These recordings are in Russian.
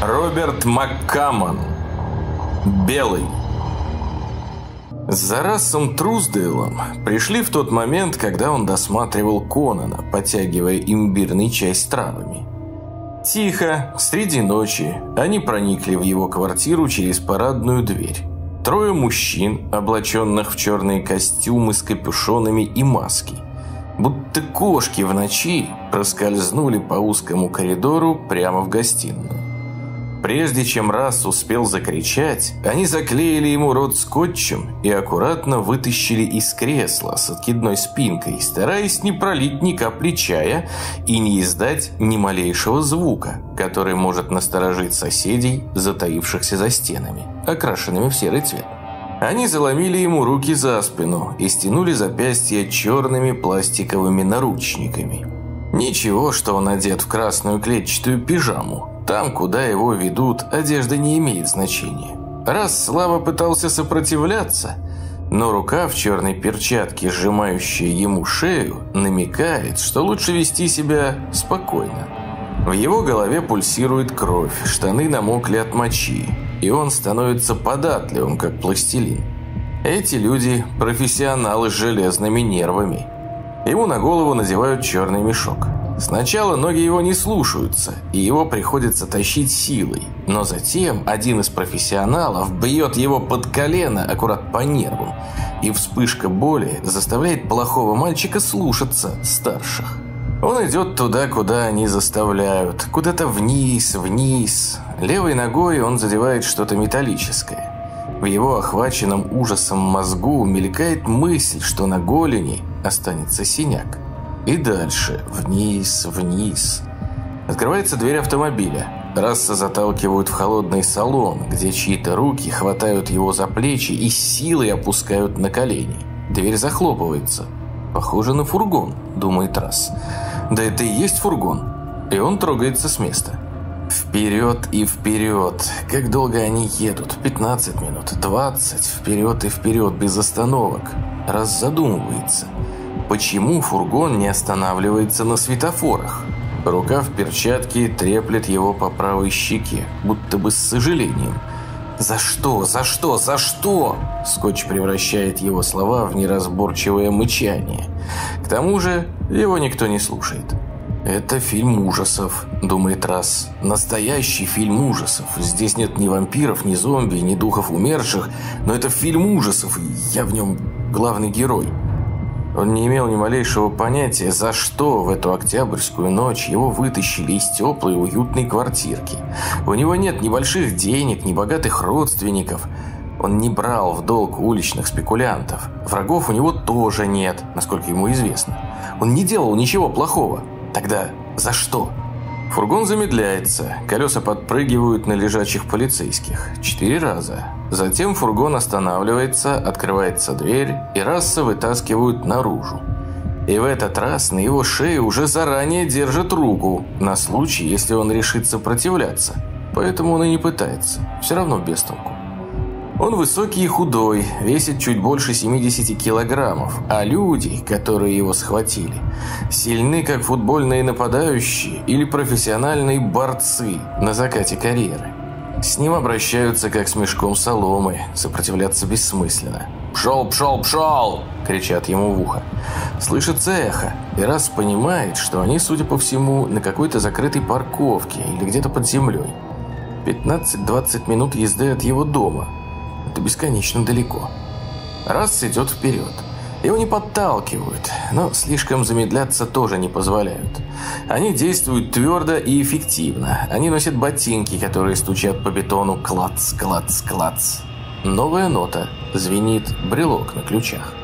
Роберт Маккамон. Белый. За расом Труздейлом пришли в тот момент, когда он досматривал Конана, потягивая имбирный чай с травами. Тихо, среди ночи, они проникли в его квартиру через парадную дверь. Трое мужчин, облаченных в черные костюмы с капюшонами и маски. Будто кошки в ночи проскользнули по узкому коридору прямо в гостиную. Прежде чем раз успел закричать, они заклеили ему рот скотчем и аккуратно вытащили из кресла с откидной спинкой, стараясь не пролить ни капли чая и не издать ни малейшего звука, который может насторожить соседей, затаившихся за стенами, окрашенными в серый цвет. Они заломили ему руки за спину и стянули запястья черными пластиковыми наручниками. Ничего, что он одет в красную клетчатую пижаму, там, куда его ведут, одежда не имеет значения. Раз Слава пытался сопротивляться, но рука в черной перчатке, сжимающая ему шею, намекает, что лучше вести себя спокойно. В его голове пульсирует кровь, штаны намокли от мочи, и он становится податливым, как пластилин. Эти люди – профессионалы с железными нервами. Ему на голову надевают черный мешок. Сначала ноги его не слушаются, и его приходится тащить силой, но затем один из профессионалов бьет его под колено аккурат по нервам, и вспышка боли заставляет плохого мальчика слушаться старших. Он идет туда, куда они заставляют, куда-то вниз, вниз. Левой ногой он задевает что-то металлическое. В его охваченном ужасом мозгу мелькает мысль, что на голени останется синяк. И дальше, вниз, вниз. Открывается дверь автомобиля. Расса заталкивают в холодный салон, где чьи-то руки хватают его за плечи и силой опускают на колени. Дверь захлопывается. Похоже на фургон, думает Расс. Да это и есть фургон. И он трогается с места. Вперед и вперед. Как долго они едут? 15 минут, 20. Вперед и вперед, без остановок. Раз задумывается – Почему фургон не останавливается на светофорах? Рука в перчатке треплет его по правой щеке, будто бы с сожалением. «За что? За что? За что?» Скотч превращает его слова в неразборчивое мычание. К тому же его никто не слушает. «Это фильм ужасов», — думает Расс. «Настоящий фильм ужасов. Здесь нет ни вампиров, ни зомби, ни духов умерших, но это фильм ужасов, и я в нем главный герой». Он не имел ни малейшего понятия, за что в эту октябрьскую ночь его вытащили из теплой уютной квартирки. У него нет ни больших денег, ни богатых родственников. Он не брал в долг уличных спекулянтов. Врагов у него тоже нет, насколько ему известно. Он не делал ничего плохого. Тогда за что? Фургон замедляется, колеса подпрыгивают на лежачих полицейских. Четыре раза. Затем фургон останавливается, открывается дверь, и раса вытаскивают наружу. И в этот раз на его шее уже заранее держат руку, на случай, если он решит сопротивляться. Поэтому он и не пытается. Все равно без толку. Он высокий и худой, весит чуть больше 70 килограммов, а люди, которые его схватили, сильны как футбольные нападающие или профессиональные борцы на закате карьеры. С ним обращаются как с мешком соломы, сопротивляться бессмысленно. «Пшел, пшел, пшел!» – кричат ему в ухо. Слышится эхо, и раз понимает, что они, судя по всему, на какой-то закрытой парковке или где-то под землей. 15-20 минут езды от его дома – это бесконечно далеко. Раз идет вперед. Его не подталкивают, но слишком замедляться тоже не позволяют. Они действуют твердо и эффективно. Они носят ботинки, которые стучат по бетону клац, клац, клац. Новая нота. Звенит брелок на ключах.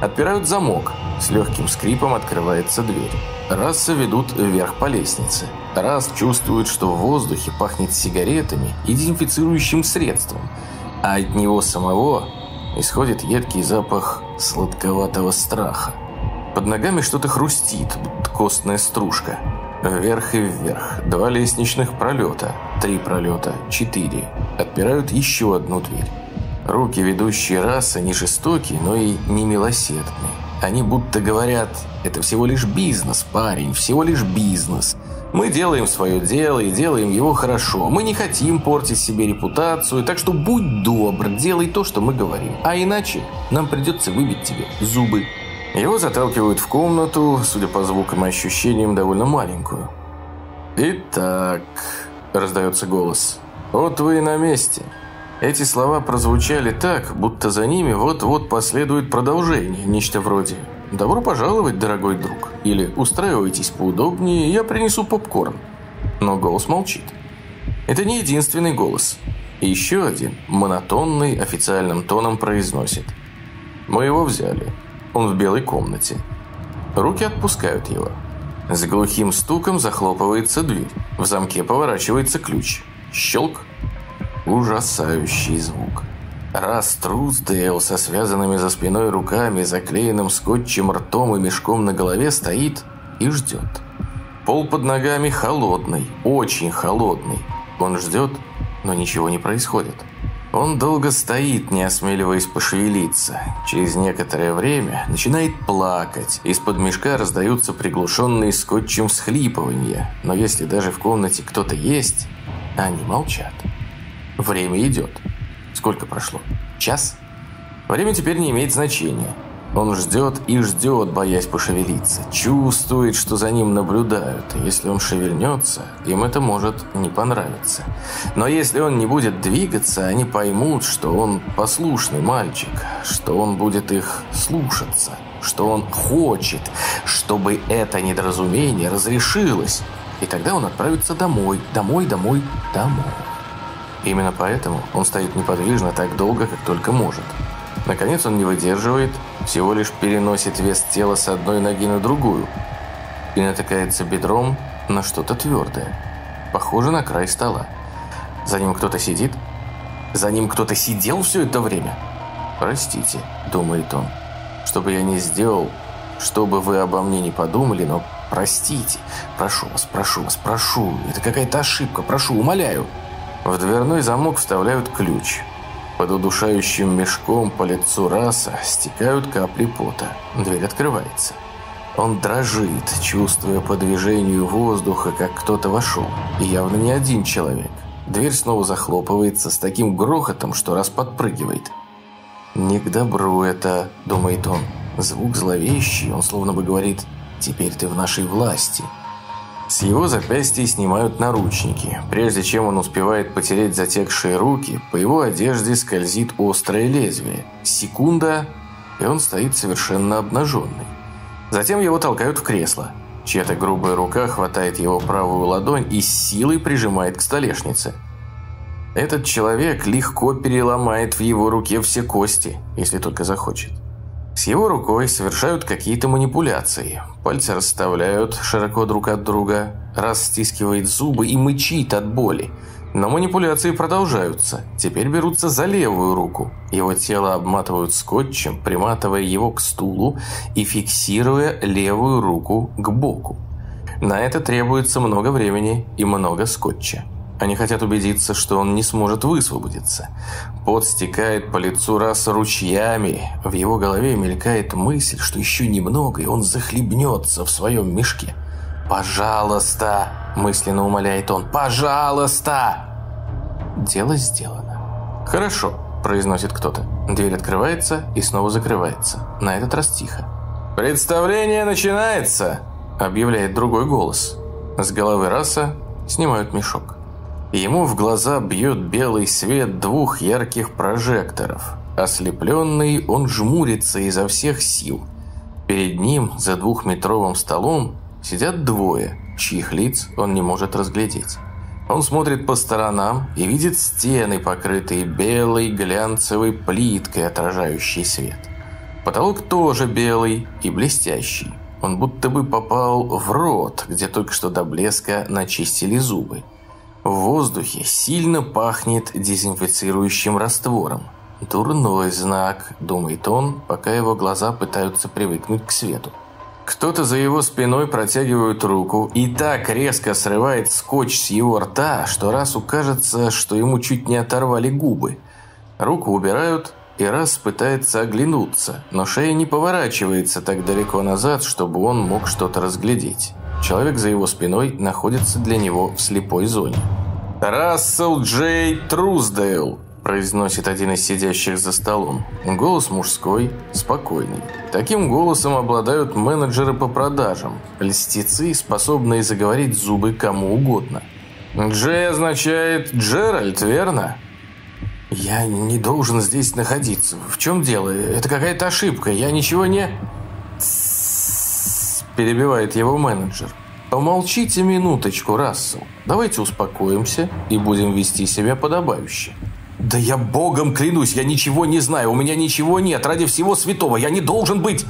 Отпирают замок. С легким скрипом открывается дверь. Расса ведут вверх по лестнице. Раз чувствует, что в воздухе пахнет сигаретами и дезинфицирующим средством – а от него самого исходит едкий запах сладковатого страха. Под ногами что-то хрустит, костная стружка. Вверх и вверх. Два лестничных пролета. Три пролета. Четыре. Отпирают еще одну дверь. Руки ведущие расы не жестокие, но и не милосердные. Они будто говорят, это всего лишь бизнес, парень, всего лишь бизнес. Мы делаем свое дело и делаем его хорошо. Мы не хотим портить себе репутацию, так что будь добр, делай то, что мы говорим. А иначе нам придется выбить тебе зубы. Его заталкивают в комнату, судя по звукам и ощущениям, довольно маленькую. «Итак», – раздается голос, – «вот вы и на месте». Эти слова прозвучали так, будто за ними вот-вот последует продолжение, нечто вроде «Добро пожаловать, дорогой друг» или «Устраивайтесь поудобнее, я принесу попкорн». Но голос молчит. Это не единственный голос. И еще один, монотонный, официальным тоном произносит. «Мы его взяли. Он в белой комнате». Руки отпускают его. С глухим стуком захлопывается дверь. В замке поворачивается ключ. Щелк. Ужасающий звук. Раз Трусдейл со связанными за спиной руками, заклеенным скотчем ртом и мешком на голове стоит и ждет. Пол под ногами холодный, очень холодный. Он ждет, но ничего не происходит. Он долго стоит, не осмеливаясь пошевелиться. Через некоторое время начинает плакать. Из-под мешка раздаются приглушенные скотчем всхлипывания. Но если даже в комнате кто-то есть, они молчат. Время идет. Сколько прошло? Час? Время теперь не имеет значения. Он ждет и ждет, боясь пошевелиться. Чувствует, что за ним наблюдают. Если он шевельнется, им это может не понравиться. Но если он не будет двигаться, они поймут, что он послушный мальчик, что он будет их слушаться, что он хочет, чтобы это недоразумение разрешилось. И тогда он отправится домой, домой, домой, домой. Именно поэтому он стоит неподвижно так долго, как только может. Наконец он не выдерживает, всего лишь переносит вес тела с одной ноги на другую и натыкается бедром на что-то твердое, похоже на край стола. За ним кто-то сидит? За ним кто-то сидел все это время? «Простите», — думает он, — «что бы я ни сделал, что бы вы обо мне не подумали, но простите, прошу вас, прошу вас, прошу, это какая-то ошибка, прошу, умоляю». В дверной замок вставляют ключ. Под удушающим мешком по лицу раса стекают капли пота. Дверь открывается. Он дрожит, чувствуя по движению воздуха, как кто-то вошел. И явно не один человек. Дверь снова захлопывается с таким грохотом, что раз подпрыгивает. «Не к добру это», — думает он. Звук зловещий, он словно бы говорит «Теперь ты в нашей власти». С его запястья снимают наручники. Прежде чем он успевает потереть затекшие руки, по его одежде скользит острое лезвие. Секунда, и он стоит совершенно обнаженный. Затем его толкают в кресло. Чья-то грубая рука хватает его правую ладонь и с силой прижимает к столешнице. Этот человек легко переломает в его руке все кости, если только захочет. С его рукой совершают какие-то манипуляции. Пальцы расставляют широко друг от друга, раз стискивает зубы и мычит от боли. Но манипуляции продолжаются. Теперь берутся за левую руку. Его тело обматывают скотчем, приматывая его к стулу и фиксируя левую руку к боку. На это требуется много времени и много скотча. Они хотят убедиться, что он не сможет высвободиться. Пот стекает по лицу раз ручьями. В его голове мелькает мысль, что еще немного, и он захлебнется в своем мешке. «Пожалуйста!» – мысленно умоляет он. «Пожалуйста!» Дело сделано. «Хорошо», – произносит кто-то. Дверь открывается и снова закрывается. На этот раз тихо. «Представление начинается!» – объявляет другой голос. С головы раса снимают мешок. Ему в глаза бьет белый свет двух ярких прожекторов. Ослепленный, он жмурится изо всех сил. Перед ним, за двухметровым столом, сидят двое, чьих лиц он не может разглядеть. Он смотрит по сторонам и видит стены, покрытые белой глянцевой плиткой, отражающей свет. Потолок тоже белый и блестящий. Он будто бы попал в рот, где только что до блеска начистили зубы. В воздухе сильно пахнет дезинфицирующим раствором. Дурной знак, думает он, пока его глаза пытаются привыкнуть к свету. Кто-то за его спиной протягивает руку и так резко срывает скотч с его рта, что раз укажется, что ему чуть не оторвали губы. Руку убирают, и раз пытается оглянуться, но шея не поворачивается так далеко назад, чтобы он мог что-то разглядеть. Человек за его спиной находится для него в слепой зоне. «Рассел Джей Труздейл», – произносит один из сидящих за столом. Голос мужской, спокойный. Таким голосом обладают менеджеры по продажам, льстецы, способные заговорить зубы кому угодно. «Джей означает Джеральд, верно?» «Я не должен здесь находиться. В чем дело? Это какая-то ошибка. Я ничего не...» перебивает его менеджер. «Помолчите минуточку, Рассел. Давайте успокоимся и будем вести себя подобающе». «Да я богом клянусь, я ничего не знаю, у меня ничего нет, ради всего святого, я не должен быть...»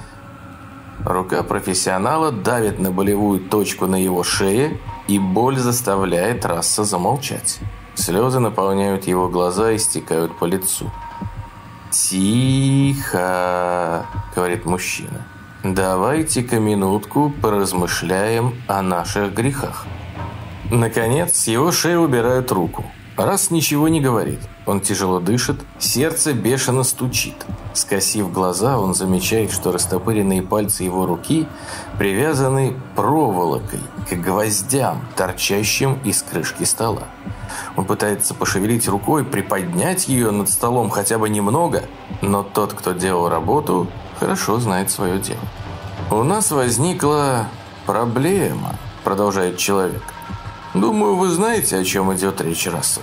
Рука профессионала давит на болевую точку на его шее, и боль заставляет Расса замолчать. Слезы наполняют его глаза и стекают по лицу. «Тихо!» – говорит мужчина. Давайте-ка минутку поразмышляем о наших грехах. Наконец, с его шеи убирают руку. Раз ничего не говорит, он тяжело дышит, сердце бешено стучит. Скосив глаза, он замечает, что растопыренные пальцы его руки привязаны проволокой к гвоздям, торчащим из крышки стола. Он пытается пошевелить рукой, приподнять ее над столом хотя бы немного, но тот, кто делал работу, хорошо знает свое дело. «У нас возникла проблема», – продолжает человек. «Думаю, вы знаете, о чем идет речь, Рассел».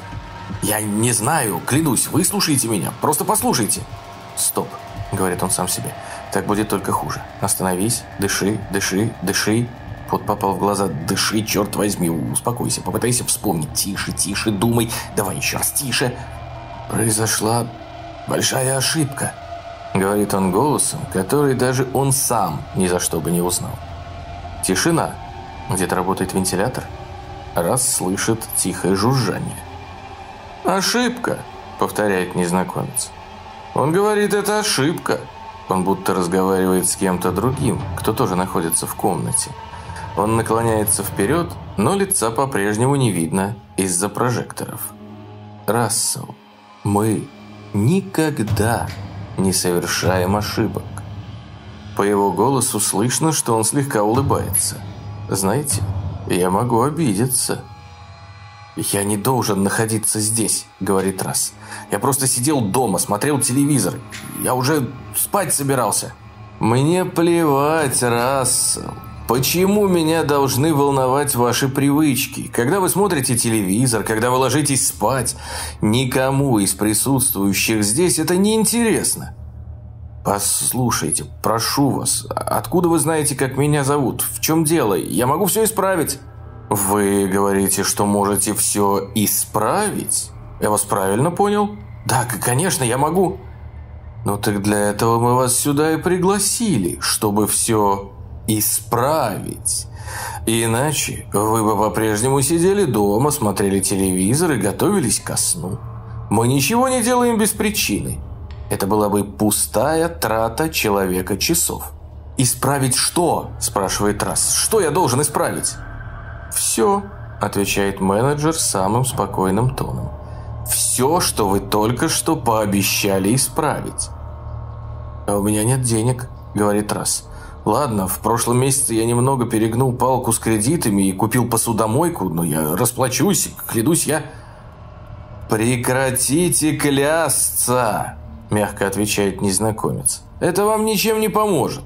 «Я не знаю, клянусь, вы слушайте меня, просто послушайте». «Стоп», – говорит он сам себе, – «так будет только хуже. Остановись, дыши, дыши, дыши». Пот попал в глаза. «Дыши, черт возьми, успокойся, попытайся вспомнить. Тише, тише, думай. Давай еще раз, тише». Произошла большая ошибка. Говорит он голосом, который даже он сам ни за что бы не узнал. Тишина. Где-то работает вентилятор. Раз слышит тихое жужжание. «Ошибка», — повторяет незнакомец. Он говорит, это ошибка. Он будто разговаривает с кем-то другим, кто тоже находится в комнате. Он наклоняется вперед, но лица по-прежнему не видно из-за прожекторов. Рассел, мы никогда не совершаем ошибок. По его голосу слышно, что он слегка улыбается. Знаете, я могу обидеться. «Я не должен находиться здесь», — говорит Расс. «Я просто сидел дома, смотрел телевизор. Я уже спать собирался». «Мне плевать, Рассел. Почему меня должны волновать ваши привычки? Когда вы смотрите телевизор, когда вы ложитесь спать, никому из присутствующих здесь это не интересно. Послушайте, прошу вас, откуда вы знаете, как меня зовут? В чем дело? Я могу все исправить. Вы говорите, что можете все исправить? Я вас правильно понял? Да, конечно, я могу. Ну так для этого мы вас сюда и пригласили, чтобы все исправить. Иначе вы бы по-прежнему сидели дома, смотрели телевизор и готовились ко сну. Мы ничего не делаем без причины. Это была бы пустая трата человека часов. «Исправить что?» – спрашивает Расс. «Что я должен исправить?» «Все», – отвечает менеджер самым спокойным тоном. «Все, что вы только что пообещали исправить». «А у меня нет денег», – говорит Расс. Ладно, в прошлом месяце я немного перегнул палку с кредитами и купил посудомойку, но я расплачусь, клянусь я... «Прекратите клясться!» – мягко отвечает незнакомец. «Это вам ничем не поможет».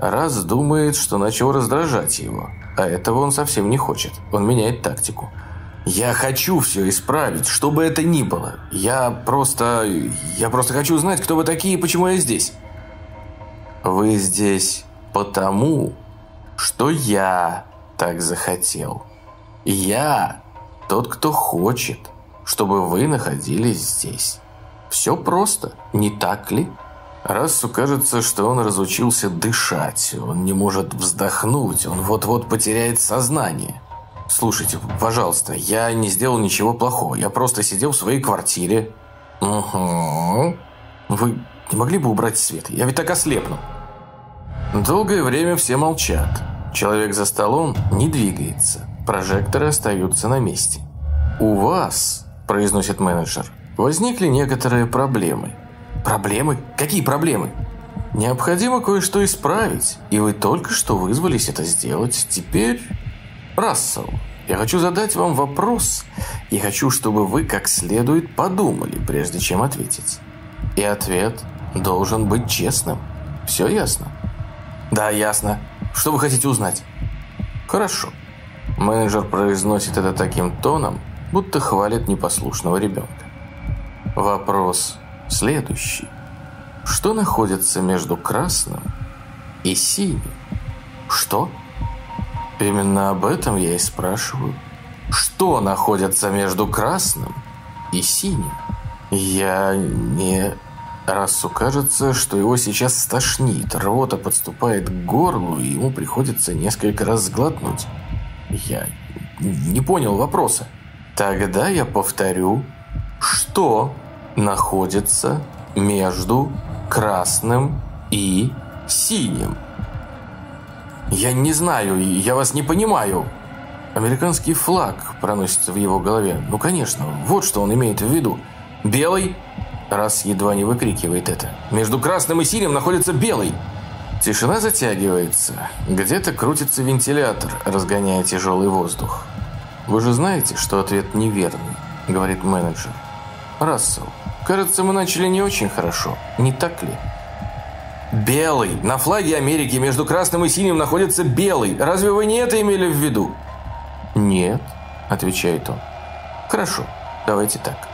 Раз думает, что начал раздражать его, а этого он совсем не хочет. Он меняет тактику. «Я хочу все исправить, что бы это ни было. Я просто... Я просто хочу знать, кто вы такие и почему я здесь». Вы здесь потому, что я так захотел. Я тот, кто хочет, чтобы вы находились здесь. Все просто, не так ли? Рассу кажется, что он разучился дышать, он не может вздохнуть, он вот-вот потеряет сознание. Слушайте, пожалуйста, я не сделал ничего плохого, я просто сидел в своей квартире. Угу. Вы не могли бы убрать свет? Я ведь так ослепну. Долгое время все молчат. Человек за столом не двигается. Прожекторы остаются на месте. «У вас», – произносит менеджер, – «возникли некоторые проблемы». «Проблемы? Какие проблемы?» Необходимо кое-что исправить, и вы только что вызвались это сделать. Теперь, Рассел, я хочу задать вам вопрос, и хочу, чтобы вы как следует подумали, прежде чем ответить. И ответ должен быть честным. Все ясно? Да, ясно. Что вы хотите узнать? Хорошо. Менеджер произносит это таким тоном, будто хвалит непослушного ребенка. Вопрос следующий. Что находится между красным и синим? Что? Именно об этом я и спрашиваю. Что находится между красным и синим? Я не... Рассу кажется, что его сейчас стошнит, рвота подступает к горлу, и ему приходится несколько раз сглотнуть. Я не понял вопроса. Тогда я повторю, что находится между красным и синим. Я не знаю, я вас не понимаю. Американский флаг проносится в его голове. Ну, конечно, вот что он имеет в виду. Белый? Раз едва не выкрикивает это. Между красным и синим находится белый. Тишина затягивается. Где-то крутится вентилятор, разгоняя тяжелый воздух. «Вы же знаете, что ответ неверный», — говорит менеджер. «Рассел, кажется, мы начали не очень хорошо, не так ли?» «Белый! На флаге Америки между красным и синим находится белый. Разве вы не это имели в виду?» «Нет», — отвечает он. «Хорошо, давайте так.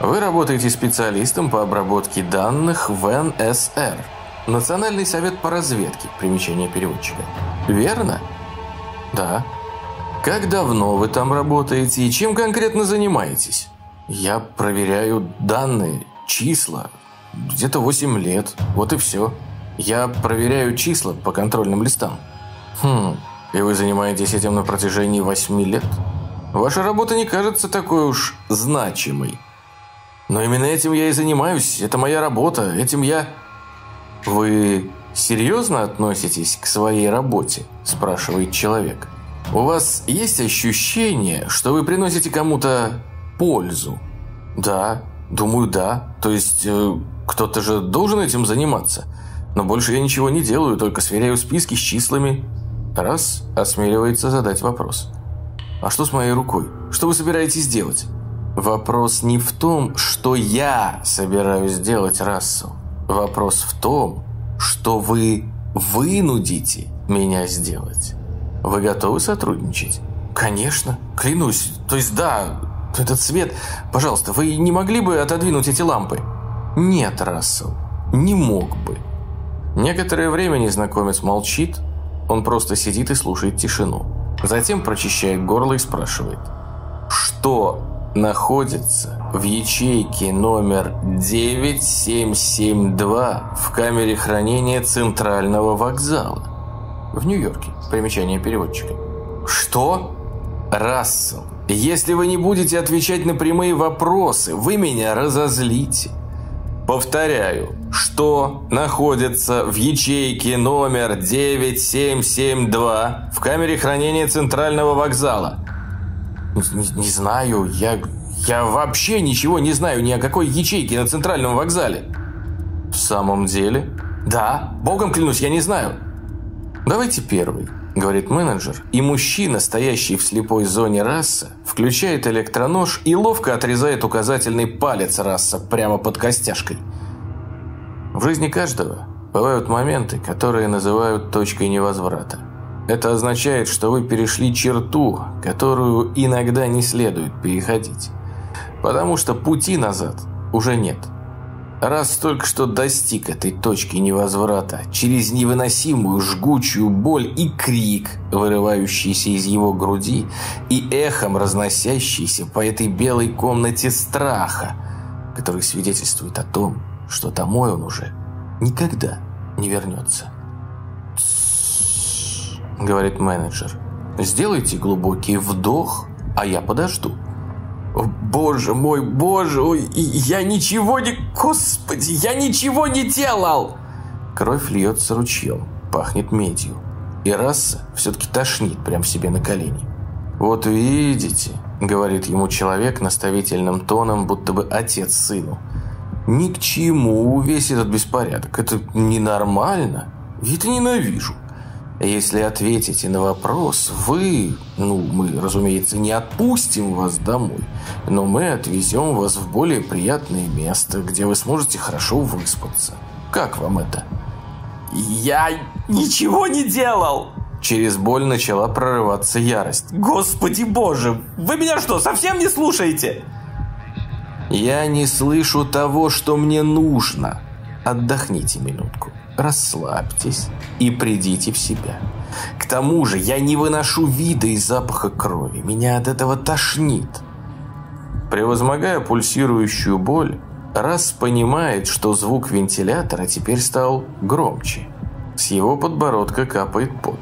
Вы работаете специалистом по обработке данных в НСР». Национальный совет по разведке, примечание переводчика. Верно? Да. Как давно вы там работаете и чем конкретно занимаетесь? Я проверяю данные, числа. Где-то 8 лет. Вот и все. Я проверяю числа по контрольным листам. Хм, и вы занимаетесь этим на протяжении 8 лет? Ваша работа не кажется такой уж значимой. Но именно этим я и занимаюсь. Это моя работа. Этим я... «Вы серьезно относитесь к своей работе?» – спрашивает человек. «У вас есть ощущение, что вы приносите кому-то пользу?» «Да, думаю, да. То есть э, кто-то же должен этим заниматься. Но больше я ничего не делаю, только сверяю списки с числами». Раз осмеливается задать вопрос. «А что с моей рукой? Что вы собираетесь делать?» Вопрос не в том, что я собираюсь делать, Рассел. Вопрос в том, что вы вынудите меня сделать. Вы готовы сотрудничать? Конечно, клянусь. То есть да, этот свет... Пожалуйста, вы не могли бы отодвинуть эти лампы? Нет, Рассел, не мог бы. Некоторое время незнакомец молчит, он просто сидит и слушает тишину. Затем прочищает горло и спрашивает. Что находится в ячейке номер 9772 в камере хранения Центрального вокзала. В Нью-Йорке. Примечание переводчика. Что? Рассел, если вы не будете отвечать на прямые вопросы, вы меня разозлите. Повторяю, что находится в ячейке номер 9772 в камере хранения Центрального вокзала? Не, знаю, я, я вообще ничего не знаю ни о какой ячейке на центральном вокзале. В самом деле? Да, богом клянусь, я не знаю. Давайте первый, говорит менеджер, и мужчина, стоящий в слепой зоне раса, включает электронож и ловко отрезает указательный палец раса прямо под костяшкой. В жизни каждого бывают моменты, которые называют точкой невозврата. Это означает, что вы перешли черту, которую иногда не следует переходить. Потому что пути назад уже нет. Раз только что достиг этой точки невозврата, через невыносимую жгучую боль и крик, вырывающийся из его груди, и эхом разносящийся по этой белой комнате страха, который свидетельствует о том, что домой он уже никогда не вернется говорит менеджер. Сделайте глубокий вдох, а я подожду. Боже мой, боже, ой, я ничего не... Господи, я ничего не делал! Кровь льется ручьем, пахнет медью. И раса все-таки тошнит прямо себе на колени. «Вот видите», — говорит ему человек наставительным тоном, будто бы отец сыну. Ни к чему весь этот беспорядок. Это ненормально. Я это ненавижу. Если ответите на вопрос, вы, ну, мы, разумеется, не отпустим вас домой, но мы отвезем вас в более приятное место, где вы сможете хорошо выспаться. Как вам это? Я ничего не делал! Через боль начала прорываться ярость. Господи боже, вы меня что, совсем не слушаете? Я не слышу того, что мне нужно. Отдохните минутку расслабьтесь и придите в себя. К тому же я не выношу вида и запаха крови. Меня от этого тошнит. Превозмогая пульсирующую боль, Раз понимает, что звук вентилятора теперь стал громче. С его подбородка капает пот.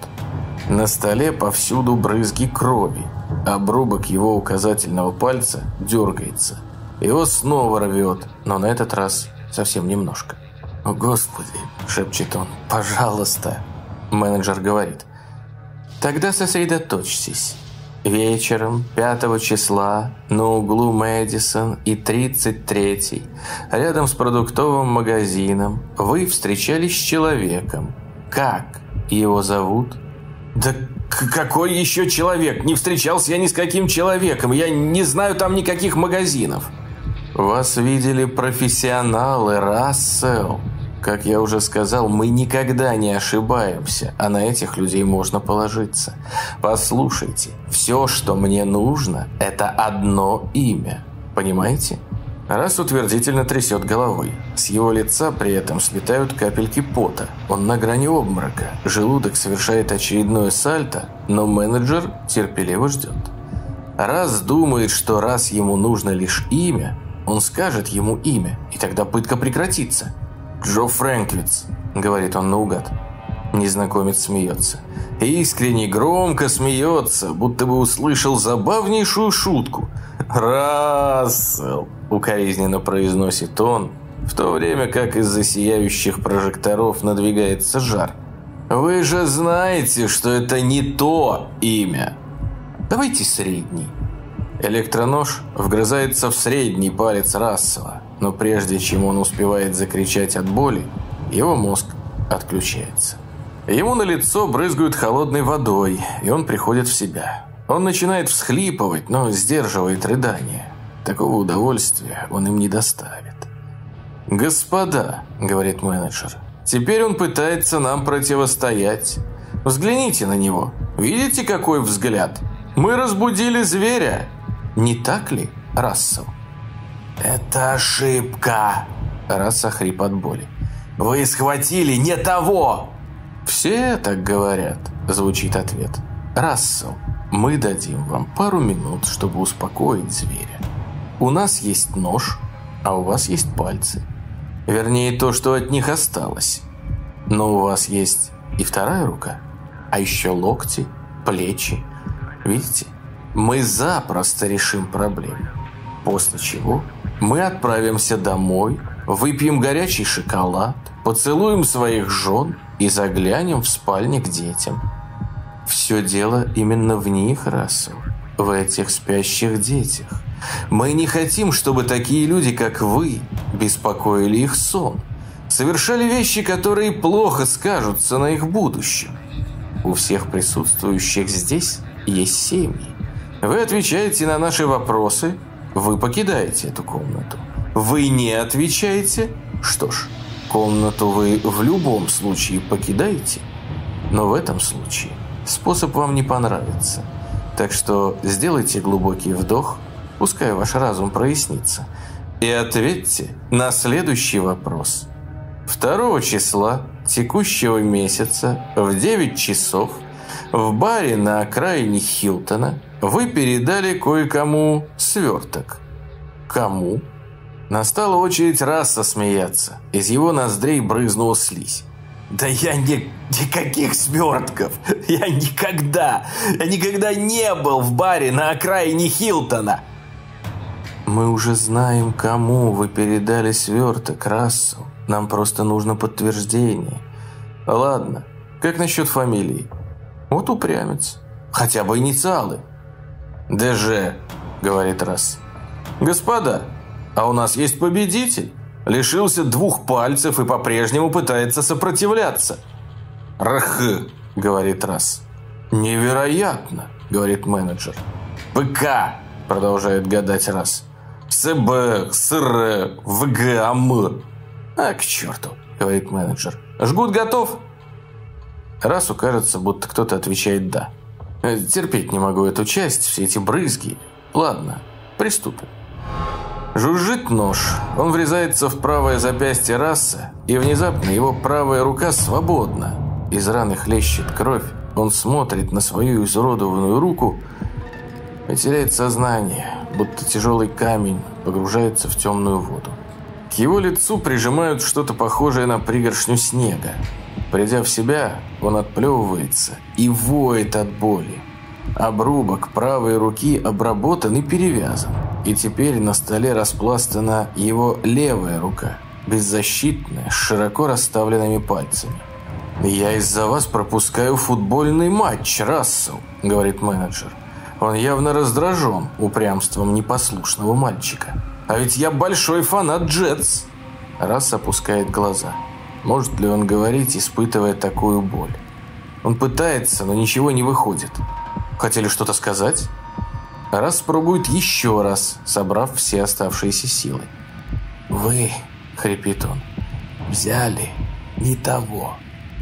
На столе повсюду брызги крови. Обрубок его указательного пальца дергается. Его снова рвет, но на этот раз совсем немножко. «О, Господи!» – шепчет он. «Пожалуйста!» Менеджер говорит. «Тогда сосредоточьтесь. Вечером 5 числа на углу Мэдисон и 33 рядом с продуктовым магазином вы встречались с человеком. Как его зовут?» «Да какой еще человек? Не встречался я ни с каким человеком. Я не знаю там никаких магазинов». Вас видели профессионалы, Рассел. Как я уже сказал, мы никогда не ошибаемся, а на этих людей можно положиться. Послушайте, все, что мне нужно, это одно имя. Понимаете? Раз утвердительно трясет головой. С его лица при этом слетают капельки пота. Он на грани обморока. Желудок совершает очередное сальто, но менеджер терпеливо ждет. Раз думает, что раз ему нужно лишь имя, он скажет ему имя, и тогда пытка прекратится. «Джо Фрэнклиц», — говорит он наугад. Незнакомец смеется. Искренне громко смеется, будто бы услышал забавнейшую шутку. «Рассел», — укоризненно произносит он, в то время как из-за сияющих прожекторов надвигается жар. «Вы же знаете, что это не то имя. Давайте средний». Электронож вгрызается в средний палец Рассела, но прежде чем он успевает закричать от боли, его мозг отключается. Ему на лицо брызгают холодной водой, и он приходит в себя. Он начинает всхлипывать, но сдерживает рыдание. Такого удовольствия он им не доставит. «Господа», — говорит менеджер, — «теперь он пытается нам противостоять. Взгляните на него. Видите, какой взгляд? Мы разбудили зверя. Не так ли, Рассел? «Это ошибка!» Расса хрип от боли. «Вы схватили не того!» «Все так говорят», звучит ответ. «Рассел, мы дадим вам пару минут, чтобы успокоить зверя. У нас есть нож, а у вас есть пальцы. Вернее, то, что от них осталось. Но у вас есть и вторая рука, а еще локти, плечи. Видите? Мы запросто решим проблему. После чего мы отправимся домой, выпьем горячий шоколад, поцелуем своих жен и заглянем в спальни к детям. Все дело именно в них, Рассел, в этих спящих детях. Мы не хотим, чтобы такие люди, как вы, беспокоили их сон, совершали вещи, которые плохо скажутся на их будущем. У всех присутствующих здесь есть семьи. Вы отвечаете на наши вопросы, вы покидаете эту комнату. Вы не отвечаете? Что ж, комнату вы в любом случае покидаете, но в этом случае способ вам не понравится. Так что сделайте глубокий вдох, пускай ваш разум прояснится, и ответьте на следующий вопрос. 2 числа текущего месяца в 9 часов в баре на окраине Хилтона вы передали кое-кому сверток. Кому? Настала очередь раз смеяться. Из его ноздрей брызнула слизь. Да я не, никаких свертков. Я никогда, я никогда не был в баре на окраине Хилтона. Мы уже знаем, кому вы передали сверток, Рассел. Нам просто нужно подтверждение. Ладно, как насчет фамилии? Вот упрямец. Хотя бы инициалы. «ДЖ», — говорит раз. «Господа, а у нас есть победитель. лишился двух пальцев и по-прежнему пытается сопротивляться. «Рх», — говорит Раз. «Невероятно», — говорит менеджер. «ПК», — продолжает гадать Раз. «СБ, СР, ВГ, АМ». «А, к черту», — говорит менеджер. «Жгут готов?» Расу кажется, будто кто-то отвечает «да». Терпеть не могу эту часть, все эти брызги. Ладно, приступим. Жужжит нож. Он врезается в правое запястье раса, и внезапно его правая рука свободна. Из раны хлещет кровь. Он смотрит на свою изуродованную руку и теряет сознание, будто тяжелый камень погружается в темную воду. К его лицу прижимают что-то похожее на пригоршню снега. Придя в себя, он отплевывается и воет от боли. Обрубок правой руки обработан и перевязан. И теперь на столе распластана его левая рука, беззащитная, с широко расставленными пальцами. «Я из-за вас пропускаю футбольный матч, Рассел», — говорит менеджер. Он явно раздражен упрямством непослушного мальчика. «А ведь я большой фанат Джетс!» Расс опускает глаза. Может ли он говорить, испытывая такую боль? Он пытается, но ничего не выходит. Хотели что-то сказать? Раз пробует еще раз, собрав все оставшиеся силы. «Вы», — хрипит он, — «взяли не того.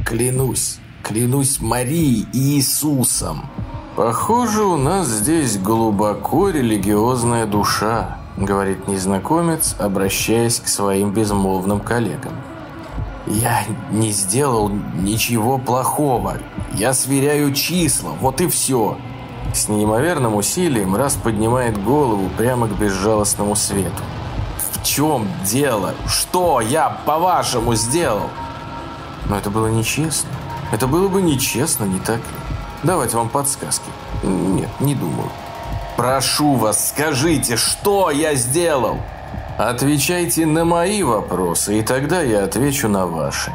Клянусь, клянусь Марией и Иисусом». «Похоже, у нас здесь глубоко религиозная душа», — говорит незнакомец, обращаясь к своим безмолвным коллегам. «Я не сделал ничего плохого. Я сверяю числа, вот и все». С неимоверным усилием раз поднимает голову прямо к безжалостному свету. «В чем дело? Что я, по-вашему, сделал?» Но это было нечестно. Это было бы нечестно, не так ли? Давать вам подсказки. Нет, не думаю. Прошу вас, скажите, что я сделал? Отвечайте на мои вопросы, и тогда я отвечу на ваши.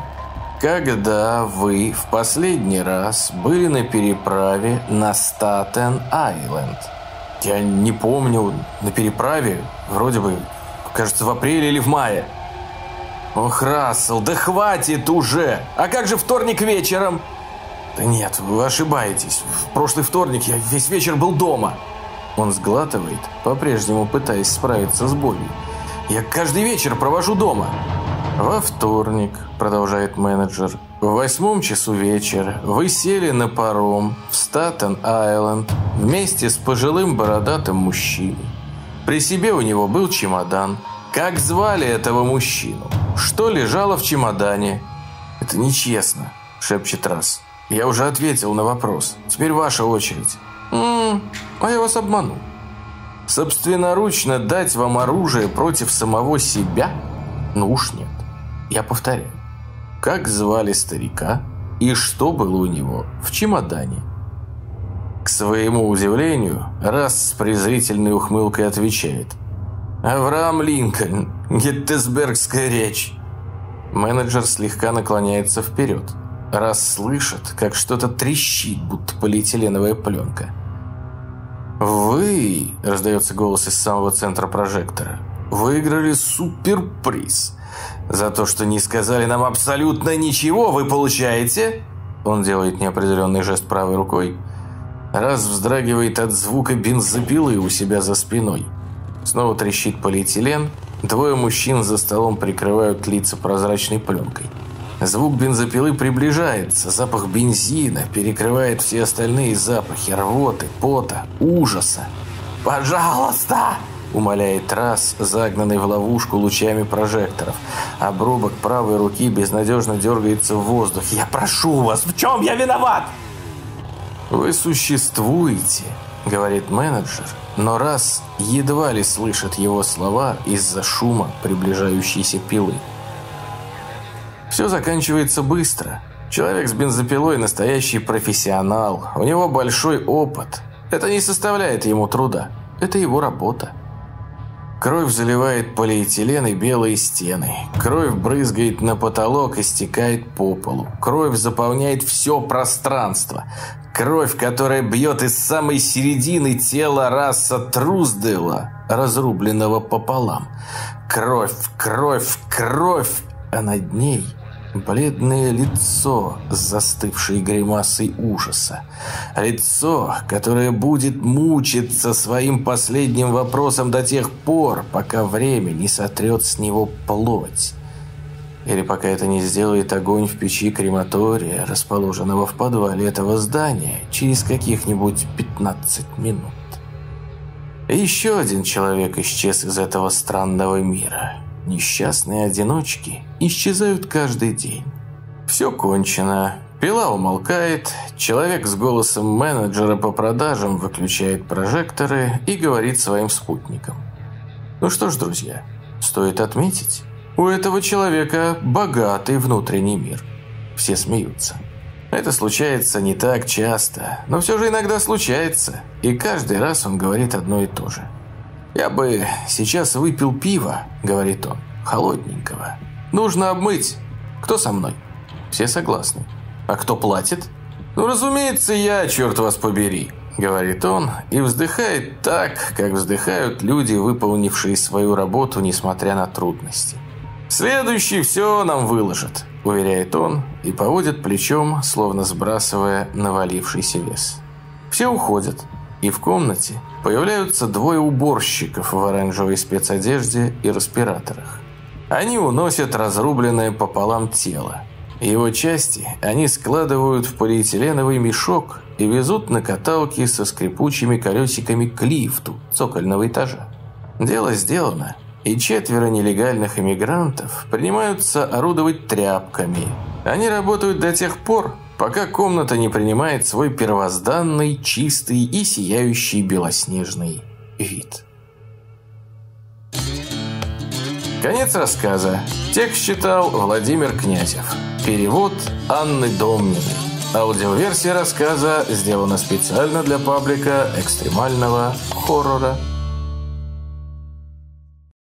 Когда вы в последний раз были на переправе на Статен-Айленд? Я не помню, на переправе, вроде бы, кажется, в апреле или в мае. Ох, Рассел, да хватит уже! А как же вторник вечером? Да нет, вы ошибаетесь. В прошлый вторник я весь вечер был дома. Он сглатывает, по-прежнему пытаясь справиться с болью. Я каждый вечер провожу дома. Во вторник, продолжает менеджер, в восьмом часу вечера вы сели на паром в Статен-Айленд вместе с пожилым бородатым мужчиной. При себе у него был чемодан. Как звали этого мужчину? Что лежало в чемодане? Это нечестно, шепчет раз. Я уже ответил на вопрос. Теперь ваша очередь. М а я вас обманул собственноручно дать вам оружие против самого себя? Ну уж нет. Я повторяю. Как звали старика и что было у него в чемодане? К своему удивлению, раз с презрительной ухмылкой отвечает. «Авраам Линкольн, геттесбергская речь». Менеджер слегка наклоняется вперед. Раз слышит, как что-то трещит, будто полиэтиленовая пленка. «Вы», – раздается голос из самого центра прожектора, – «выиграли суперприз. За то, что не сказали нам абсолютно ничего, вы получаете...» Он делает неопределенный жест правой рукой. Раз вздрагивает от звука бензопилы у себя за спиной. Снова трещит полиэтилен. Двое мужчин за столом прикрывают лица прозрачной пленкой. Звук бензопилы приближается, запах бензина перекрывает все остальные запахи рвоты, пота, ужаса. «Пожалуйста!» – умоляет Расс, загнанный в ловушку лучами прожекторов. Обрубок правой руки безнадежно дергается в воздух. «Я прошу вас, в чем я виноват?» «Вы существуете», – говорит менеджер, но Расс едва ли слышит его слова из-за шума приближающейся пилы. Все заканчивается быстро. Человек с бензопилой настоящий профессионал. У него большой опыт. Это не составляет ему труда. Это его работа. Кровь заливает полиэтилен и белые стены. Кровь брызгает на потолок и стекает по полу. Кровь заполняет все пространство. Кровь, которая бьет из самой середины тела раса Труздела, разрубленного пополам. Кровь, кровь, кровь, а над ней – Бледное лицо с застывшей гримасой ужаса. Лицо, которое будет мучиться своим последним вопросом до тех пор, пока время не сотрет с него плоть. Или пока это не сделает огонь в печи крематория, расположенного в подвале этого здания, через каких-нибудь 15 минут. еще один человек исчез из этого странного мира – Несчастные одиночки исчезают каждый день. Все кончено. Пила умолкает, человек с голосом менеджера по продажам выключает прожекторы и говорит своим спутникам. Ну что ж, друзья, стоит отметить, у этого человека богатый внутренний мир. Все смеются. Это случается не так часто, но все же иногда случается, и каждый раз он говорит одно и то же – «Я бы сейчас выпил пиво», — говорит он, — «холодненького. Нужно обмыть. Кто со мной?» Все согласны. «А кто платит?» «Ну, разумеется, я, черт вас побери», — говорит он и вздыхает так, как вздыхают люди, выполнившие свою работу, несмотря на трудности. «Следующий все нам выложит», — уверяет он и поводит плечом, словно сбрасывая навалившийся вес. Все уходят, и в комнате появляются двое уборщиков в оранжевой спецодежде и респираторах. Они уносят разрубленное пополам тело. Его части они складывают в полиэтиленовый мешок и везут на каталке со скрипучими колесиками к лифту цокольного этажа. Дело сделано, и четверо нелегальных иммигрантов принимаются орудовать тряпками. Они работают до тех пор, пока комната не принимает свой первозданный, чистый и сияющий белоснежный вид. Конец рассказа. Текст читал Владимир Князев. Перевод Анны Домниной. Аудиоверсия рассказа сделана специально для паблика экстремального хоррора